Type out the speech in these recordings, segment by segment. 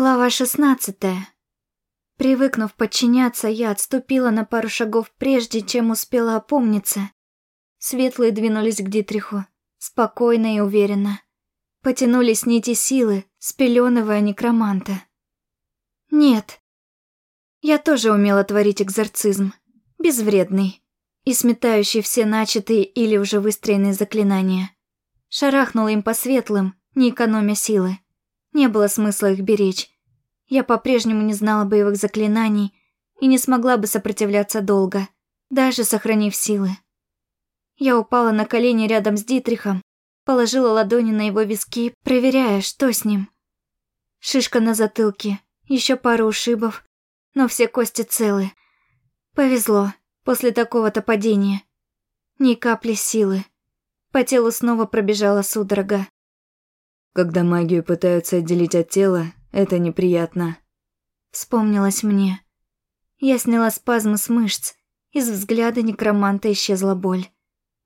Глава шестнадцатая. Привыкнув подчиняться, я отступила на пару шагов прежде, чем успела опомниться. Светлые двинулись к Дитриху, спокойно и уверенно. Потянулись нити силы, спеленывая некроманта. Нет. Я тоже умела творить экзорцизм. Безвредный. И сметающий все начатые или уже выстроенные заклинания. Шарахнула им по светлым, не экономя силы. Не было смысла их беречь. Я по-прежнему не знала боевых заклинаний и не смогла бы сопротивляться долго, даже сохранив силы. Я упала на колени рядом с Дитрихом, положила ладони на его виски, проверяя, что с ним. Шишка на затылке, еще пару ушибов, но все кости целы. Повезло, после такого-то падения. Ни капли силы. По телу снова пробежала судорога. Когда магию пытаются отделить от тела, это неприятно. Вспомнилось мне. Я сняла спазмы с мышц. Из взгляда некроманта исчезла боль.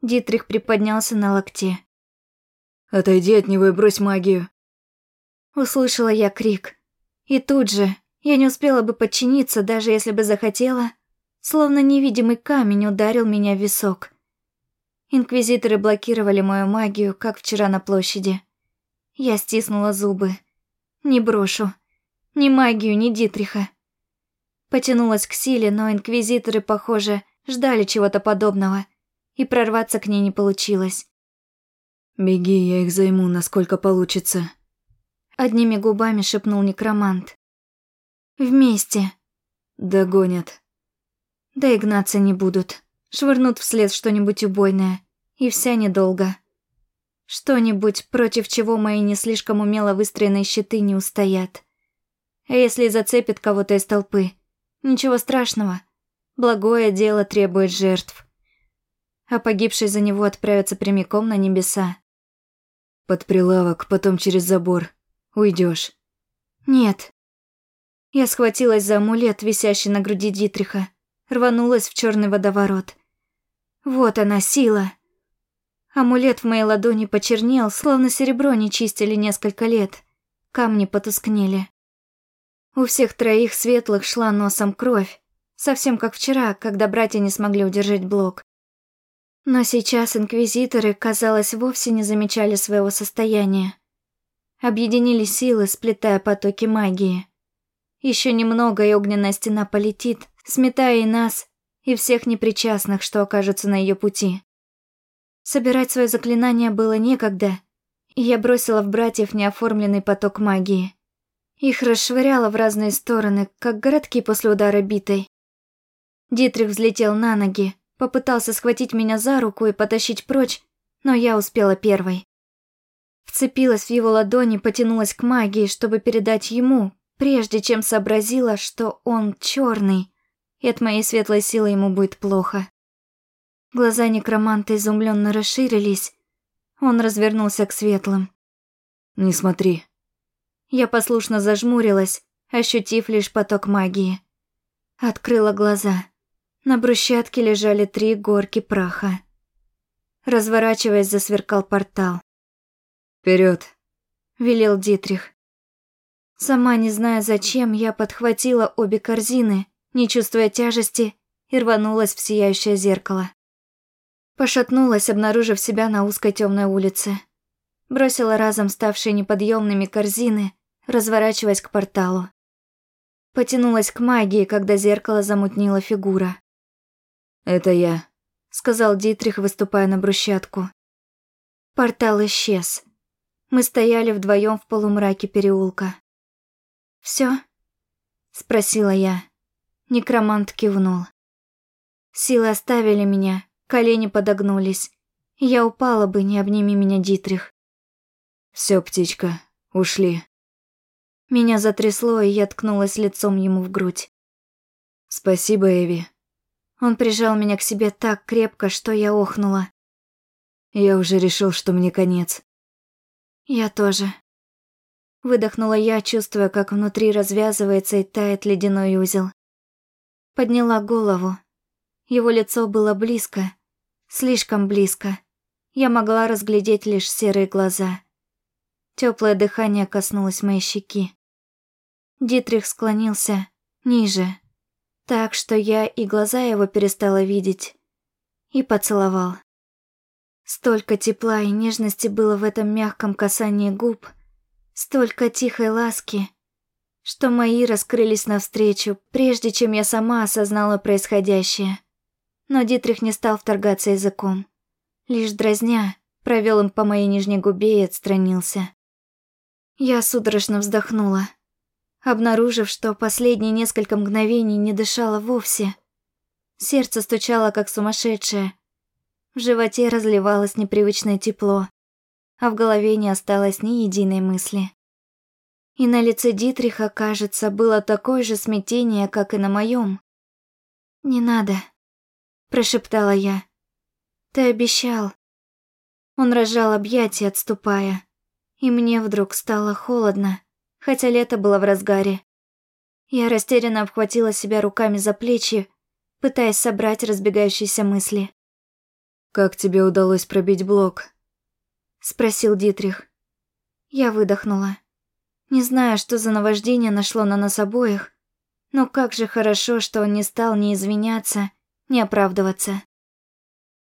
Дитрих приподнялся на локте. «Отойди от него и брось магию!» Услышала я крик. И тут же, я не успела бы подчиниться, даже если бы захотела, словно невидимый камень ударил меня в висок. Инквизиторы блокировали мою магию, как вчера на площади. Я стиснула зубы. Не брошу. Ни магию, ни Дитриха. Потянулась к силе, но инквизиторы, похоже, ждали чего-то подобного, и прорваться к ней не получилось. «Беги, я их займу, насколько получится», — одними губами шепнул некромант. «Вместе». «Догонят». Да и гнаться не будут. Швырнут вслед что-нибудь убойное. И вся недолго. Что-нибудь, против чего мои не слишком умело выстроенные щиты не устоят. А если зацепит кого-то из толпы? Ничего страшного. Благое дело требует жертв. А погибший за него отправится прямиком на небеса. Под прилавок, потом через забор. Уйдешь. Нет. Я схватилась за амулет, висящий на груди Дитриха. Рванулась в черный водоворот. Вот она, сила. Амулет в моей ладони почернел, словно серебро не чистили несколько лет. Камни потускнели. У всех троих светлых шла носом кровь, совсем как вчера, когда братья не смогли удержать блок. Но сейчас инквизиторы, казалось, вовсе не замечали своего состояния. Объединили силы, сплетая потоки магии. Еще немного, и огненная стена полетит, сметая и нас, и всех непричастных, что окажутся на ее пути. Собирать свое заклинание было некогда, и я бросила в братьев неоформленный поток магии. Их расшвыряло в разные стороны, как городки после удара битой. Дитрих взлетел на ноги, попытался схватить меня за руку и потащить прочь, но я успела первой. Вцепилась в его ладони, потянулась к магии, чтобы передать ему, прежде чем сообразила, что он черный, и от моей светлой силы ему будет плохо. Глаза некроманта изумленно расширились. Он развернулся к светлым. «Не смотри». Я послушно зажмурилась, ощутив лишь поток магии. Открыла глаза. На брусчатке лежали три горки праха. Разворачиваясь, засверкал портал. Вперед, велел Дитрих. Сама не зная зачем, я подхватила обе корзины, не чувствуя тяжести, и рванулась в сияющее зеркало. Пошатнулась, обнаружив себя на узкой темной улице. Бросила разом ставшие неподъемными корзины, разворачиваясь к порталу. Потянулась к магии, когда зеркало замутнила фигура. «Это я», — сказал Дитрих, выступая на брусчатку. Портал исчез. Мы стояли вдвоем в полумраке переулка. «Всё?» — спросила я. Некромант кивнул. Силы оставили меня, Колени подогнулись. Я упала бы, не обними меня, Дитрих. Все, птичка, ушли. Меня затрясло, и я ткнулась лицом ему в грудь. Спасибо, Эви. Он прижал меня к себе так крепко, что я охнула. Я уже решил, что мне конец. Я тоже. Выдохнула я, чувствуя, как внутри развязывается и тает ледяной узел. Подняла голову. Его лицо было близко, Слишком близко. Я могла разглядеть лишь серые глаза. Теплое дыхание коснулось моей щеки. Дитрих склонился ниже, так что я и глаза его перестала видеть, и поцеловал. Столько тепла и нежности было в этом мягком касании губ, столько тихой ласки, что мои раскрылись навстречу, прежде чем я сама осознала происходящее. Но Дитрих не стал вторгаться языком. Лишь дразня, провел им по моей нижней губе и отстранился. Я судорожно вздохнула, обнаружив, что последние несколько мгновений не дышала вовсе. Сердце стучало, как сумасшедшее. В животе разливалось непривычное тепло, а в голове не осталось ни единой мысли. И на лице Дитриха, кажется, было такое же смятение, как и на моем. «Не надо», – прошептала я. «Ты обещал». Он разжал объятия, отступая. И мне вдруг стало холодно, хотя лето было в разгаре. Я растерянно обхватила себя руками за плечи, пытаясь собрать разбегающиеся мысли. «Как тебе удалось пробить блок?» – спросил Дитрих. Я выдохнула. Не знаю, что за наваждение нашло на нас обоих, но как же хорошо, что он не стал ни извиняться, ни оправдываться.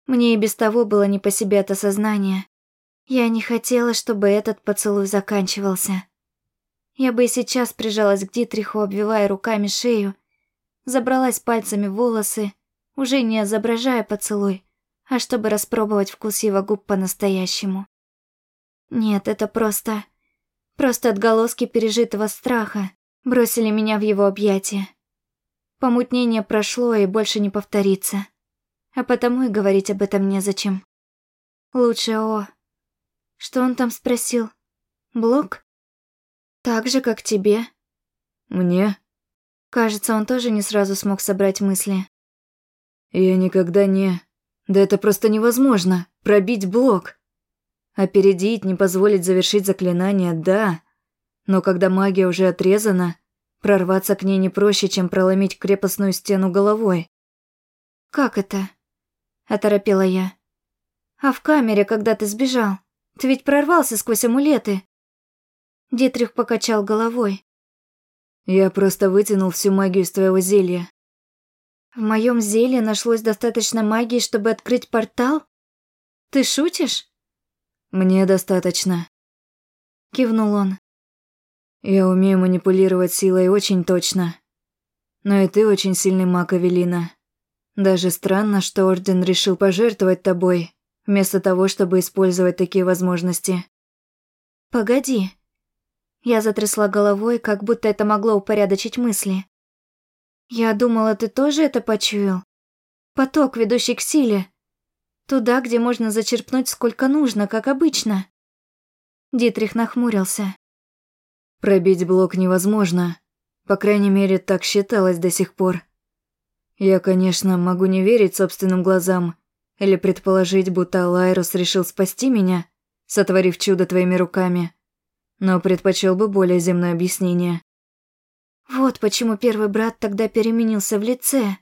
Мне и без того было не по себе от осознания. Я не хотела, чтобы этот поцелуй заканчивался. Я бы и сейчас прижалась к Дитриху, обвивая руками шею, забралась пальцами в волосы, уже не изображая поцелуй, а чтобы распробовать вкус его губ по-настоящему. Нет, это просто... Просто отголоски пережитого страха бросили меня в его объятия. Помутнение прошло и больше не повторится. А потому и говорить об этом незачем. Лучше о... Что он там спросил? Блок? Так же, как тебе? Мне? Кажется, он тоже не сразу смог собрать мысли. Я никогда не... Да это просто невозможно. Пробить блок. Опередить, не позволить завершить заклинание, да. Но когда магия уже отрезана, прорваться к ней не проще, чем проломить крепостную стену головой. «Как это?» – оторопела я. «А в камере, когда ты сбежал, ты ведь прорвался сквозь амулеты?» Дитрих покачал головой. «Я просто вытянул всю магию из твоего зелья». «В моем зелье нашлось достаточно магии, чтобы открыть портал? Ты шутишь?» «Мне достаточно», — кивнул он. «Я умею манипулировать силой очень точно. Но и ты очень сильный маг, Авелина. Даже странно, что Орден решил пожертвовать тобой, вместо того, чтобы использовать такие возможности». «Погоди». Я затрясла головой, как будто это могло упорядочить мысли. «Я думала, ты тоже это почуял? Поток, ведущий к силе. Туда, где можно зачерпнуть сколько нужно, как обычно. Дитрих нахмурился. Пробить блок невозможно. По крайней мере, так считалось до сих пор. Я, конечно, могу не верить собственным глазам или предположить, будто Лайрус решил спасти меня, сотворив чудо твоими руками, но предпочел бы более земное объяснение. Вот почему первый брат тогда переменился в лице.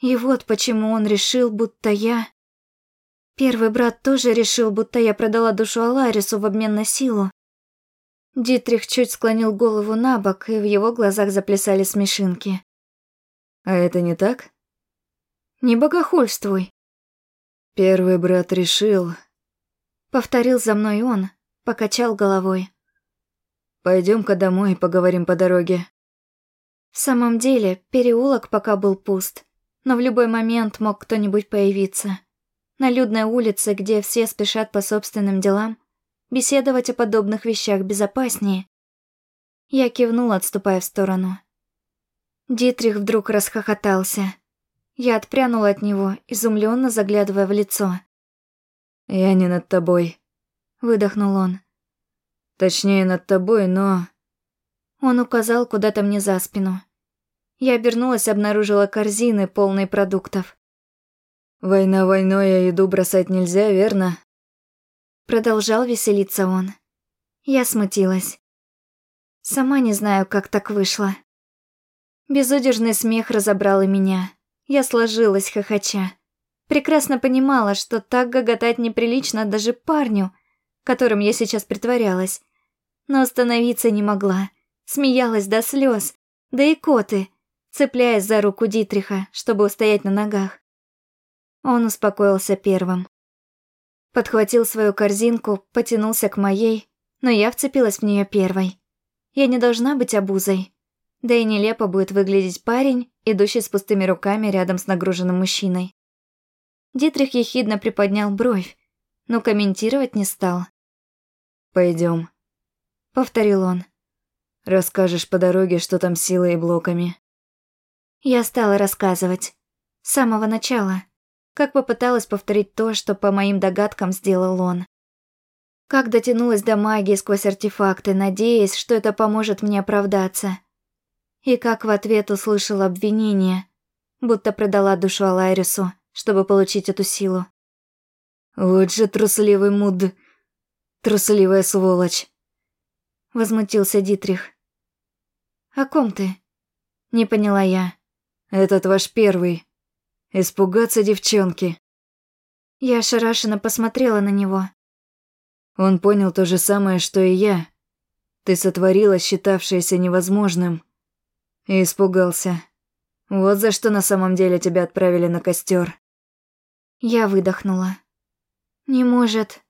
И вот почему он решил, будто я... Первый брат тоже решил, будто я продала душу Аларису в обмен на силу. Дитрих чуть склонил голову на бок, и в его глазах заплясали смешинки. «А это не так?» «Не богохульствуй». «Первый брат решил...» Повторил за мной он, покачал головой. Пойдем-ка домой и поговорим по дороге». В самом деле, переулок пока был пуст, но в любой момент мог кто-нибудь появиться. На людной улице, где все спешат по собственным делам, беседовать о подобных вещах безопаснее. Я кивнула, отступая в сторону. Дитрих вдруг расхохотался. Я отпрянула от него, изумленно заглядывая в лицо. «Я не над тобой», — выдохнул он. «Точнее, над тобой, но...» Он указал куда-то мне за спину. Я обернулась, обнаружила корзины, полные продуктов. «Война войной, а еду бросать нельзя, верно?» Продолжал веселиться он. Я смутилась. Сама не знаю, как так вышло. Безудержный смех разобрал и меня. Я сложилась, хохоча. Прекрасно понимала, что так гоготать неприлично даже парню, которым я сейчас притворялась. Но остановиться не могла. смеялась до слез, да и коты, цепляясь за руку Дитриха, чтобы устоять на ногах. Он успокоился первым. Подхватил свою корзинку, потянулся к моей, но я вцепилась в нее первой. Я не должна быть обузой. Да и нелепо будет выглядеть парень, идущий с пустыми руками рядом с нагруженным мужчиной. Дитрих ехидно приподнял бровь, но комментировать не стал. Пойдем, повторил он. Расскажешь по дороге, что там силой и блоками. Я стала рассказывать. С самого начала. Как попыталась повторить то, что по моим догадкам сделал он. Как дотянулась до магии сквозь артефакты, надеясь, что это поможет мне оправдаться. И как в ответ услышала обвинение, будто продала душу Алайрису, чтобы получить эту силу. «Вот же трусливый муд... трусливая сволочь!» Возмутился Дитрих. «О ком ты?» Не поняла я. «Этот ваш первый. Испугаться девчонки». Я ошарашенно посмотрела на него. Он понял то же самое, что и я. Ты сотворила считавшееся невозможным. И испугался. Вот за что на самом деле тебя отправили на костер. Я выдохнула. Не может.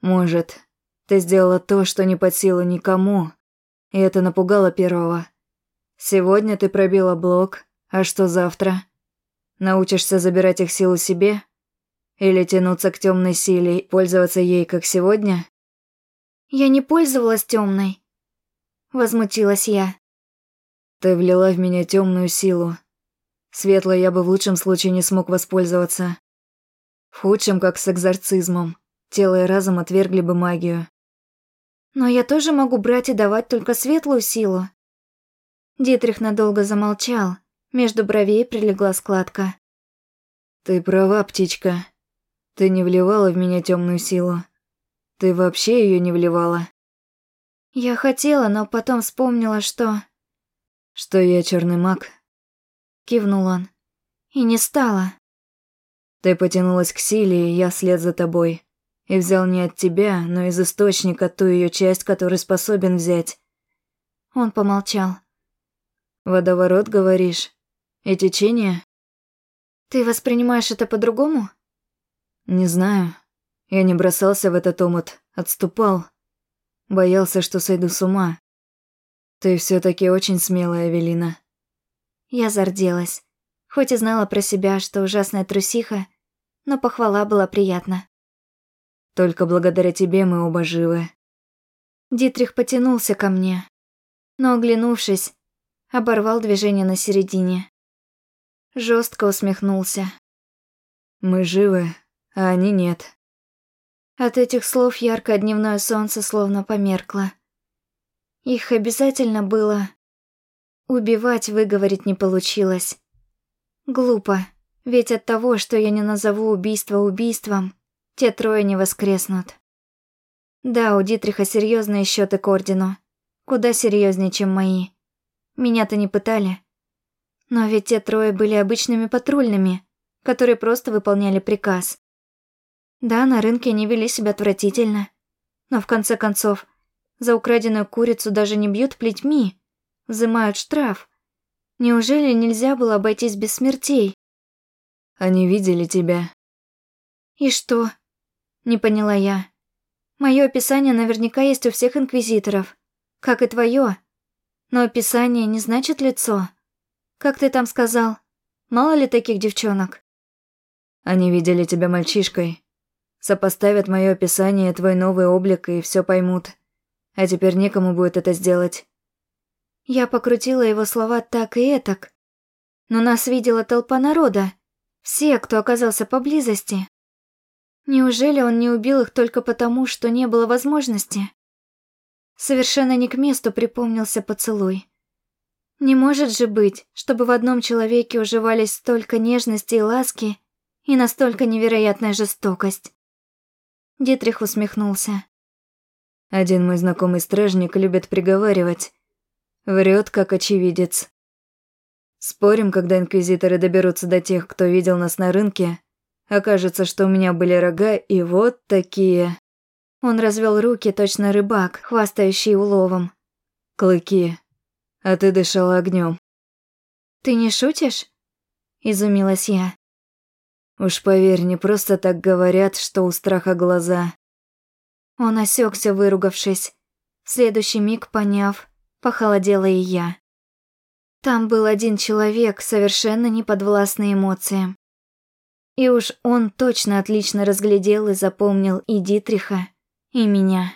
Может. Ты сделала то, что не под силу никому. И это напугало первого. Сегодня ты пробила блок, а что завтра? Научишься забирать их силу себе? Или тянуться к темной силе и пользоваться ей, как сегодня? Я не пользовалась темной. Возмутилась я. Ты влила в меня темную силу. Светлой я бы в лучшем случае не смог воспользоваться. В худшем, как с экзорцизмом. Тело и разум отвергли бы магию. Но я тоже могу брать и давать только светлую силу. Дитрих надолго замолчал. Между бровей прилегла складка. Ты права, птичка. Ты не вливала в меня темную силу. Ты вообще ее не вливала. Я хотела, но потом вспомнила, что... Что я черный маг? Кивнул он. И не стала. Ты потянулась к силе, и я вслед за тобой. И взял не от тебя, но из источника ту ее часть, которую способен взять. Он помолчал. Водоворот, говоришь? И течение? Ты воспринимаешь это по-другому? Не знаю. Я не бросался в этот омут, отступал. Боялся, что сойду с ума. Ты все таки очень смелая, Эвелина. Я зарделась. Хоть и знала про себя, что ужасная трусиха, но похвала была приятна. Только благодаря тебе мы оба живы. Дитрих потянулся ко мне, но, оглянувшись, оборвал движение на середине. Жестко усмехнулся. Мы живы, а они нет. От этих слов яркое дневное солнце словно померкло. Их обязательно было... Убивать выговорить не получилось. Глупо, ведь от того, что я не назову убийство убийством, те трое не воскреснут. Да, у Дитриха серьезные счеты к ордену. Куда серьезнее, чем мои. Меня-то не пытали. Но ведь те трое были обычными патрульными, которые просто выполняли приказ. Да, на рынке они вели себя отвратительно. Но в конце концов, за украденную курицу даже не бьют плетьми, взимают штраф. Неужели нельзя было обойтись без смертей? Они видели тебя. И что? Не поняла я. Мое описание наверняка есть у всех инквизиторов, как и твое. Но описание не значит лицо. Как ты там сказал? Мало ли таких девчонок? Они видели тебя мальчишкой, Сопоставят мое описание, твой новый облик и все поймут. А теперь некому будет это сделать. Я покрутила его слова так и этак. Но нас видела толпа народа. Все, кто оказался поблизости. Неужели он не убил их только потому, что не было возможности? Совершенно не к месту припомнился поцелуй. Не может же быть, чтобы в одном человеке уживались столько нежности и ласки и настолько невероятная жестокость. Дитрих усмехнулся. Один мой знакомый стражник любит приговаривать. Врет, как очевидец. Спорим, когда инквизиторы доберутся до тех, кто видел нас на рынке, окажется, что у меня были рога и вот такие. Он развел руки, точно рыбак, хвастающий уловом. Клыки, а ты дышала огнем. «Ты не шутишь?» – изумилась я. «Уж поверь, не просто так говорят, что у страха глаза». Он осекся, выругавшись. В следующий миг, поняв, похолодела и я. Там был один человек, совершенно неподвластный эмоциям. И уж он точно отлично разглядел и запомнил и Дитриха, и меня.